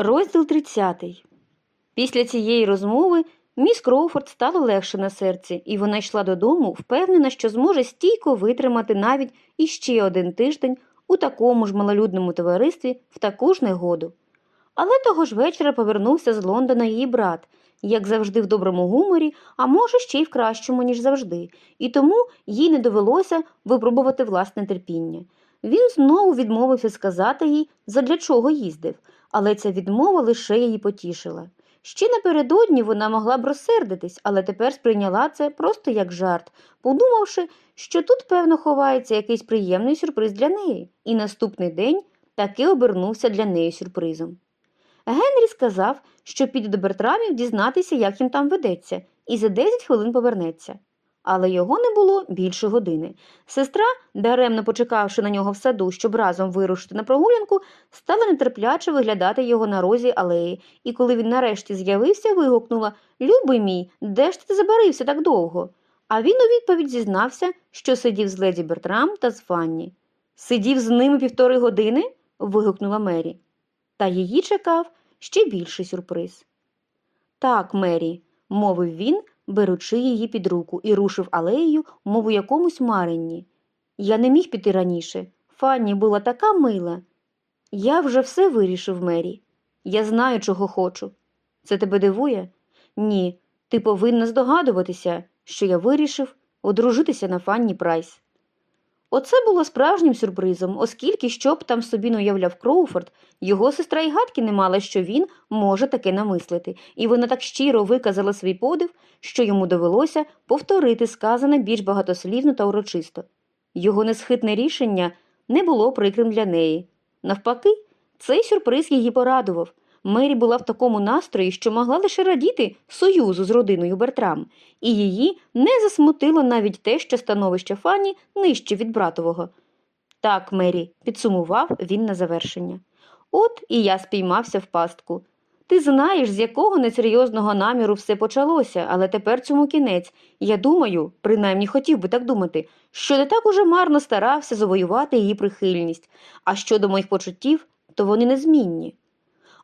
Розділ 30. Після цієї розмови міс Кроуфорд стало легше на серці, і вона йшла додому, впевнена, що зможе стійко витримати навіть іще один тиждень у такому ж малолюдному товаристві в таку ж негоду. Але того ж вечора повернувся з Лондона її брат, як завжди в доброму гуморі, а може ще й в кращому, ніж завжди, і тому їй не довелося випробувати власне терпіння. Він знову відмовився сказати їй, задля чого їздив, але ця відмова лише її потішила. Ще напередодні вона могла б розсердитись, але тепер сприйняла це просто як жарт, подумавши, що тут, певно, ховається якийсь приємний сюрприз для неї, і наступний день таки обернувся для неї сюрпризом. Генрі сказав, що піде до Бертрамів дізнатися, як їм там ведеться, і за 10 хвилин повернеться. Але його не було більше години. Сестра, даремно почекавши на нього в саду, щоб разом вирушити на прогулянку, стала нетерпляче виглядати його на розі алеї, і коли він нарешті з'явився, вигукнула Любий мій, де ж ти забарився так довго? А він у відповідь зізнався, що сидів з леді Бертрам та з Фанні. Сидів з ними півтори години? вигукнула Мері. Та її чекав ще більший сюрприз. Так, Мері, мовив він, беручи її під руку, і рушив алеєю, мов у якомусь маренні. Я не міг піти раніше. Фанні була така мила. Я вже все вирішив, Мері. Я знаю, чого хочу. Це тебе дивує? Ні, ти повинна здогадуватися, що я вирішив одружитися на Фанні Прайс. Оце було справжнім сюрпризом, оскільки, що б там собі уявляв Кроуфорд, його сестра й гадки не мала, що він може таке намислити, і вона так щиро виказала свій подив, що йому довелося повторити сказане більш багатослівно та урочисто. Його несхитне рішення не було прикрим для неї. Навпаки, цей сюрприз її порадував. Мері була в такому настрої, що могла лише радіти союзу з родиною Бертрам, і її не засмутило навіть те, що становище Фанні нижче від братового. Так, Мері, підсумував він на завершення. От і я спіймався в пастку. Ти знаєш, з якого несерйозного наміру все почалося, але тепер цьому кінець. Я думаю, принаймні хотів би так думати, що не так уже марно старався завоювати її прихильність, а щодо моїх почуттів, то вони незмінні.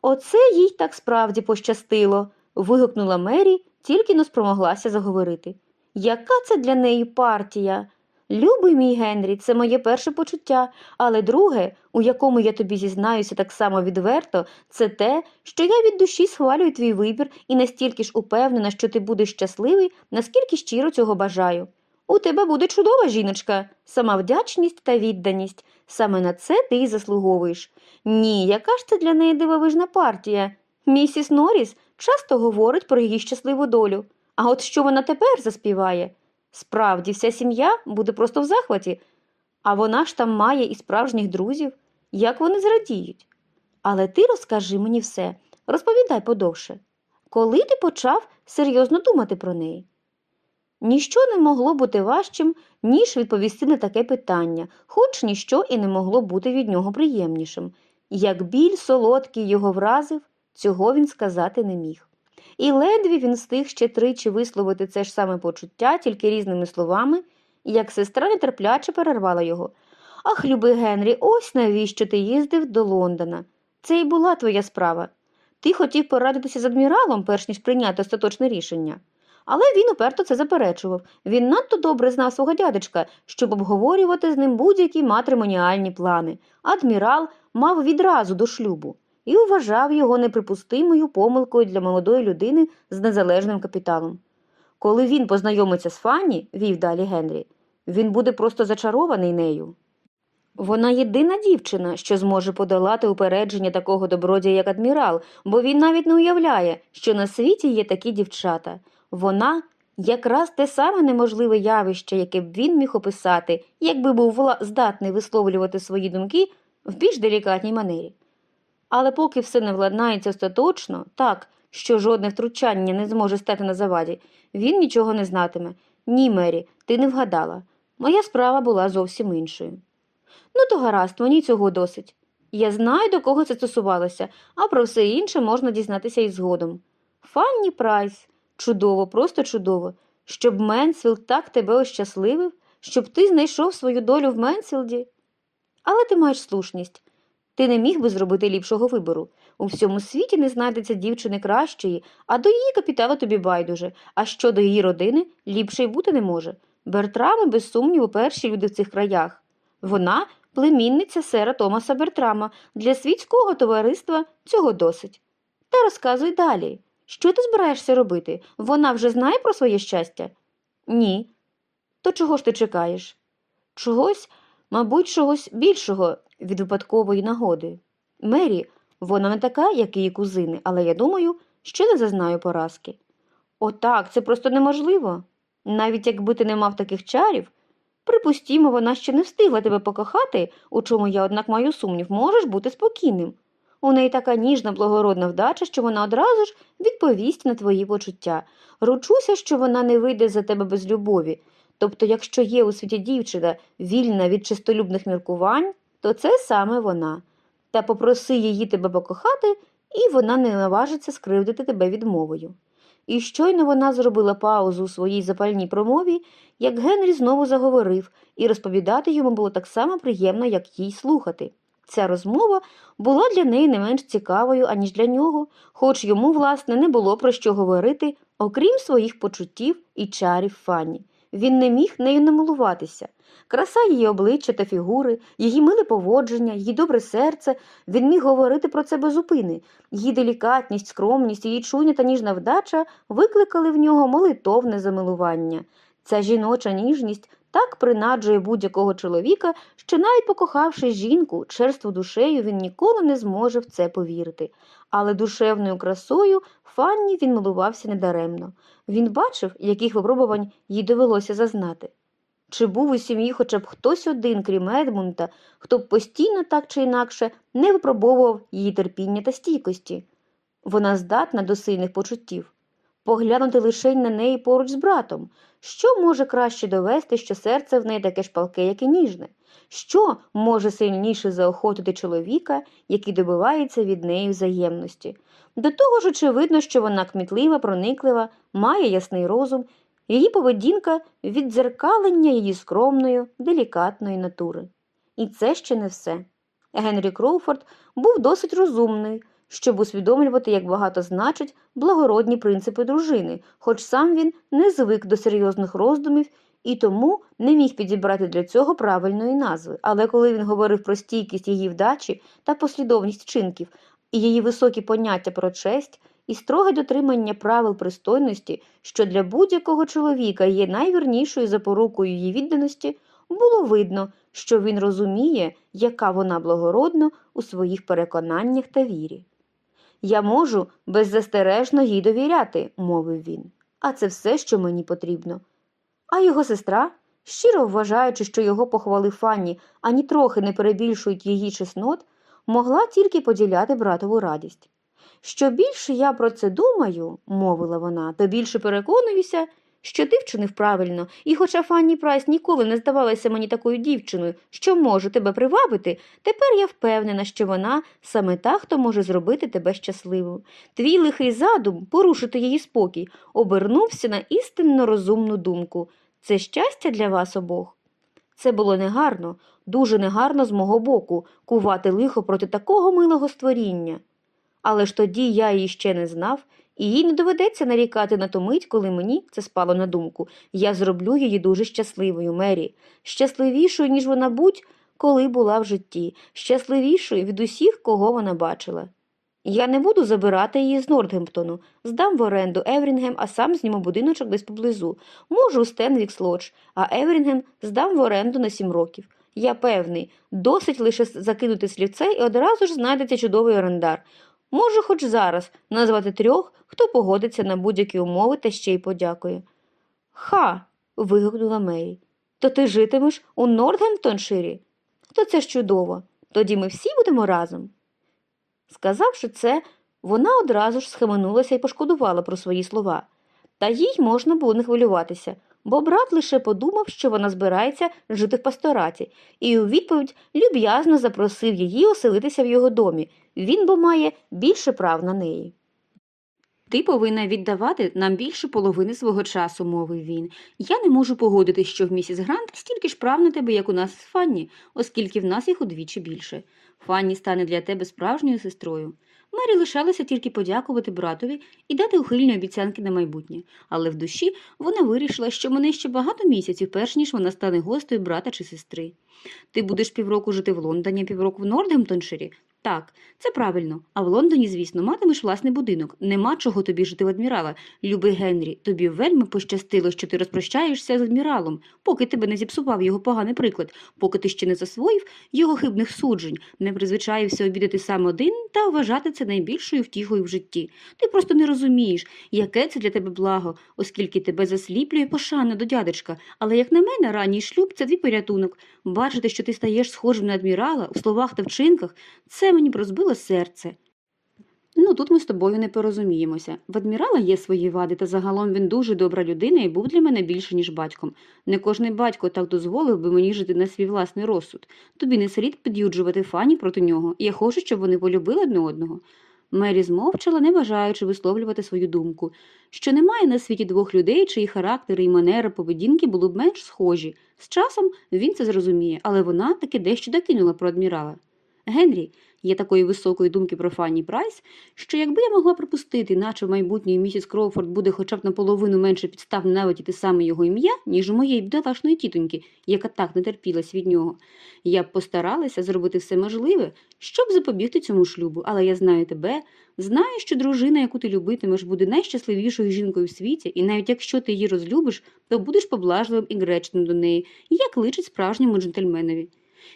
Оце їй так справді пощастило. вигукнула Мері, тільки но спромоглася заговорити. Яка це для неї партія? Любий мій Генрі, це моє перше почуття, але друге, у якому я тобі зізнаюся так само відверто, це те, що я від душі схвалюю твій вибір і настільки ж упевнена, що ти будеш щасливий, наскільки щиро цього бажаю. У тебе буде чудова жіночка, сама вдячність та відданість. Саме на це ти й заслуговуєш. Ні, яка ж це для неї дивовижна партія? Місіс Норріс часто говорить про її щасливу долю. А от що вона тепер заспіває? Справді, вся сім'я буде просто в захваті, а вона ж там має і справжніх друзів. Як вони зрадіють? Але ти розкажи мені все, розповідай подовше. Коли ти почав серйозно думати про неї? Ніщо не могло бути важчим, ніж відповісти на таке питання, хоч ніщо і не могло бути від нього приємнішим. Як біль солодкий його вразив, цього він сказати не міг. І ледві він встиг ще тричі висловити це ж саме почуття, тільки різними словами, як сестра нетерпляче перервала його. Ах, любий Генрі, ось навіщо ти їздив до Лондона. Це і була твоя справа. Ти хотів порадитися з адміралом, перш ніж прийняти остаточне рішення. Але він уперто це заперечував. Він надто добре знав свого дядечка, щоб обговорювати з ним будь-які матримоніальні плани. Адмірал мав відразу до шлюбу і вважав його неприпустимою помилкою для молодої людини з незалежним капіталом. Коли він познайомиться з Фанні, вів далі Генрі, він буде просто зачарований нею. Вона єдина дівчина, що зможе подолати упередження такого добродія, як адмірал, бо він навіть не уявляє, що на світі є такі дівчата. Вона якраз те саме неможливе явище, яке б він міг описати, якби був здатний висловлювати свої думки в більш делікатній манері. Але поки все не владнається остаточно, так, що жодне втручання не зможе стати на заваді, він нічого не знатиме. Ні, Мері, ти не вгадала. Моя справа була зовсім іншою. Ну, то гаразд, мені цього досить. Я знаю, до кого це стосувалося, а про все інше можна дізнатися і згодом. Фанні Прайс, чудово, просто чудово, щоб Менсфілд так тебе ощасливив, щоб ти знайшов свою долю в Менсфілді. Але ти маєш слушність. Ти не міг би зробити ліпшого вибору. У всьому світі не знайдеться дівчини кращої, а до її капіталу тобі байдуже, а щодо її родини ліпше й бути не може. Бертрами, без сумніву, перші люди в цих краях. Вона племінниця сера Томаса Бертрама. Для світського товариства цього досить. Та розказуй далі. Що ти збираєшся робити? Вона вже знає про своє щастя? Ні. То чого ж ти чекаєш? Чогось, мабуть, чогось більшого від випадкової нагоди. Мері, вона не така, як її кузини, але я думаю, що не зазнаю поразки. Отак, це просто неможливо. Навіть якби ти не мав таких чарів, припустімо, вона ще не встигла тебе покохати, у чому я, однак, маю сумнів, можеш бути спокійним. У неї така ніжна, благородна вдача, що вона одразу ж відповість на твої почуття. Ручуся, що вона не вийде за тебе без любові. Тобто, якщо є у світі дівчина вільна від чистолюбних міркувань, то це саме вона. Та попроси її тебе покохати, і вона не наважиться скривдити тебе відмовою. І щойно вона зробила паузу у своїй запальній промові, як Генрі знову заговорив, і розповідати йому було так само приємно, як їй слухати. Ця розмова була для неї не менш цікавою, аніж для нього, хоч йому, власне, не було про що говорити, окрім своїх почуттів і чарів Фанні. Він не міг нею намилуватися. Краса її обличчя та фігури, її миле поводження, її добре серце, він міг говорити про це без упини. Її делікатність, скромність, її чуйня та ніжна вдача викликали в нього молитовне замилування. Ця жіноча ніжність так принаджує будь-якого чоловіка, що навіть покохавши жінку, черству душею, він ніколи не зможе в це повірити. Але душевною красою Фанні він милувався недаремно. Він бачив, яких випробувань їй довелося зазнати. Чи був у сім'ї хоча б хтось один, крім Едмунта, хто б постійно так чи інакше не випробовував її терпіння та стійкості? Вона здатна до сильних почуттів. Поглянути лише на неї поруч з братом. Що може краще довести, що серце в неї таке ж палке, як і ніжне? Що може сильніше заохотити чоловіка, який добивається від неї взаємності? До того ж, очевидно, що вона кмітлива, прониклива, має ясний розум, її поведінка віддзеркалення її скромної, делікатної натури. І це ще не все. Генрі Кроуфорд був досить розумний, щоб усвідомлювати, як багато значать благородні принципи дружини, хоч сам він не звик до серйозних роздумів і тому не міг підібрати для цього правильної назви. Але коли він говорив про стійкість її вдачі та послідовність вчинків, і її високі поняття про честь, і строге дотримання правил пристойності, що для будь-якого чоловіка є найвірнішою запорукою її відданості, було видно, що він розуміє, яка вона благородна у своїх переконаннях та вірі. Я можу беззастережно їй довіряти, мовив він, а це все, що мені потрібно. А його сестра, щиро вважаючи, що його похвали Фанні ані трохи не перебільшують її чеснот, могла тільки поділяти братову радість. Що більше я про це думаю, мовила вона, то більше переконуюся, що ти вчинив правильно, і хоча Фанні Прайс ніколи не здавалася мені такою дівчиною, що може тебе привабити, тепер я впевнена, що вона саме та, хто може зробити тебе щасливою. Твій лихий задум, порушити її спокій, обернувся на істинно розумну думку. Це щастя для вас обох. Це було негарно, дуже негарно з мого боку кувати лихо проти такого милого створіння. Але ж тоді я її ще не знав, і їй не доведеться нарікати на ту мить, коли мені це спало на думку. Я зроблю її дуже щасливою, Мері, щасливішою, ніж вона будь-коли була в житті, щасливішою від усіх, кого вона бачила. Я не буду забирати її з Нортгемптону, здам в оренду Еврінгем, а сам зніму будиночок десь поблизу. Можу Стенвікс Лодж, а Еврінгем здам в оренду на сім років. Я певний, досить лише закинути слівце і одразу ж знайдеться чудовий орендар. Можу хоч зараз назвати трьох, хто погодиться на будь-які умови та ще й подякує. Ха. вигукнула Мері. То ти житимеш у Нортгемптонширі? То це ж чудово. Тоді ми всі будемо разом. Сказавши це, вона одразу ж схаменулася і пошкодувала про свої слова. Та їй можна було не хвилюватися, бо брат лише подумав, що вона збирається жити в пастораті, і у відповідь люб'язно запросив її оселитися в його домі. Він бо має більше прав на неї. Ти повинна віддавати нам більше половини свого часу, мовив він. Я не можу погодитись, що в місіс Грант стільки ж прав на тебе, як у нас з Фанні, оскільки в нас їх удвічі більше. Фанні стане для тебе справжньою сестрою. Мері лишалося тільки подякувати братові і дати ухильні обіцянки на майбутнє, але в душі вона вирішила, що мене ще багато місяців, перш ніж вона стане гостею брата чи сестри. Ти будеш півроку жити в Лондоні, півроку в Нортгемптонширі? Так, це правильно. А в Лондоні, звісно, матимеш власний будинок. Нема чого тобі жити в адмірала. Любий Генрі, тобі вельми пощастило, що ти розпрощаєшся з адміралом, поки тебе не зіпсував його поганий приклад, поки ти ще не засвоїв його хибних суджень, не призвичаївся обідати сам один та вважати це найбільшою втіхою в житті. Ти просто не розумієш, яке це для тебе благо, оскільки тебе засліплює пошана до дядечка. Але, як на мене, ранній шлюб це твій порятунок. Бачити, що ти стаєш схожим на адмірала у словах та вчинках, це мені б розбило серце. Ну, тут ми з тобою не порозуміємося. В адмірала є свої вади, та загалом він дуже добра людина і був для мене більше, ніж батьком. Не кожний батько так дозволив би мені жити на свій власний розсуд. Тобі не слід під'юджувати фані проти нього. Я хочу, щоб вони полюбили одне одного. Мері змовчала, не бажаючи висловлювати свою думку, що немає на світі двох людей, чиї характери і манери поведінки були б менш схожі. З часом він це зрозуміє, але вона таки дещо докинула про адмірала. Генрі, є такої високої думки про Фанні Прайс, що якби я могла припустити, наче в майбутньої місіс Кроуфорд буде хоча б наполовину менше підстав ненавидіти саме його ім'я, ніж у моєї бідолашної тітоньки, яка так не терпілась від нього. Я б постаралася зробити все можливе, щоб запобігти цьому шлюбу, але я знаю тебе, знаю, що дружина, яку ти любитимеш, буде найщасливішою жінкою в світі, і навіть якщо ти її розлюбиш, то будеш поблажливим і гречним до неї, як личить справжньому джентльменові.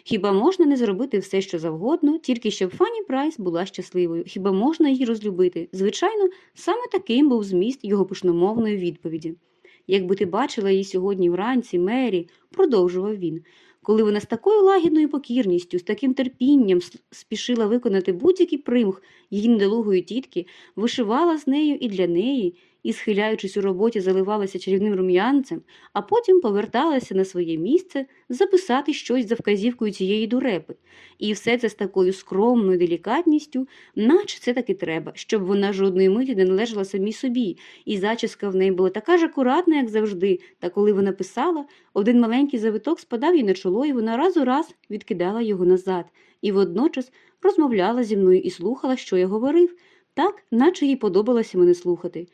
Хіба можна не зробити все, що завгодно, тільки щоб Фанні Прайс була щасливою? Хіба можна її розлюбити? Звичайно, саме таким був зміст його пишномовної відповіді. Якби ти бачила її сьогодні вранці, Мері, продовжував він, коли вона з такою лагідною покірністю, з таким терпінням спішила виконати будь-який примх її недолугої тітки, вишивала з нею і для неї, і, схиляючись у роботі, заливалася чарівним рум'янцем, а потім поверталася на своє місце записати щось за вказівкою цієї дурепи. І все це з такою скромною делікатністю, наче це таки треба, щоб вона жодної миті не належала самій собі, і зачіска в неї була така ж акуратна, як завжди, та коли вона писала, один маленький завиток спадав їй на чоло, і вона раз у раз відкидала його назад, і водночас розмовляла зі мною і слухала, що я говорив, так, наче їй подобалося мене слухати.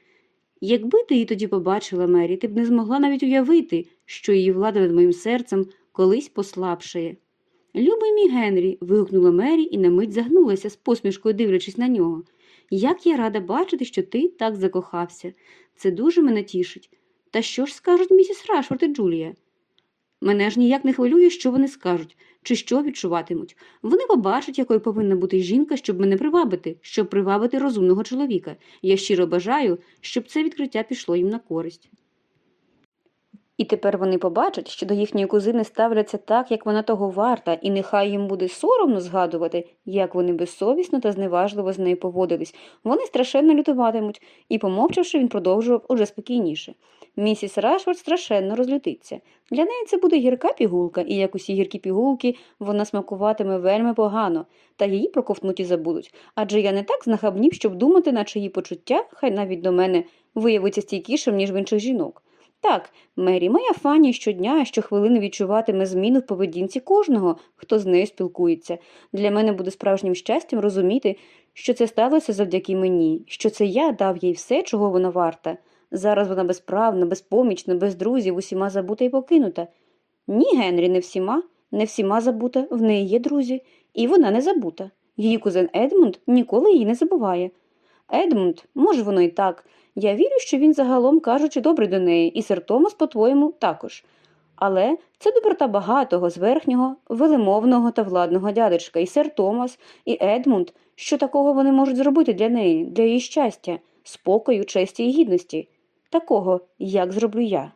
Якби ти її тоді побачила, Мері, ти б не змогла навіть уявити, що її влада над моїм серцем колись послабшає. Любий мій Генрі. вигукнула Мері і на мить загнулася з посмішкою, дивлячись на нього. Як я рада бачити, що ти так закохався. Це дуже мене тішить. Та що ж скажуть місіс Рашфорд і Джулія? Мене ж ніяк не хвилює, що вони скажуть, чи що відчуватимуть. Вони побачать, якою повинна бути жінка, щоб мене привабити, щоб привабити розумного чоловіка. Я щиро бажаю, щоб це відкриття пішло їм на користь. І тепер вони побачать, що до їхньої кузини ставляться так, як вона того варта, і нехай їм буде соромно згадувати, як вони безсовісно та зневажливо з нею поводились. Вони страшенно лютуватимуть, і, помовчавши, він продовжував уже спокійніше. Місіс Рашфорд страшенно розлютиться. Для неї це буде гірка пігулка, і як усі гіркі пігулки, вона смакуватиме вельми погано, та її проковтнуть і забудуть. Адже я не так знахабнів, щоб думати, наче її почуття, хай навіть до мене, виявиться стійкішим, ніж в інших жінок. Так, Мері, моя фані щодня, щохвилини відчуватиме зміну в поведінці кожного, хто з нею спілкується. Для мене буде справжнім щастям розуміти, що це сталося завдяки мені, що це я дав їй все, чого вона варта. Зараз вона безправна, безпомічна, без друзів, усіма забута і покинута. Ні, Генрі, не всіма, не всіма забута, в неї є друзі, і вона не забута. Її кузен Едмунд ніколи її не забуває. Едмунд, може, воно і так. Я вірю, що він загалом кажучи добре до неї, і сер Томас, по-твоєму, також. Але це доброта багатого, зверхнього, велимовного та владного дядечка, і сер Томас, і Едмунд, що такого вони можуть зробити для неї, для її щастя, спокою, честі і гідності, такого, як зроблю я.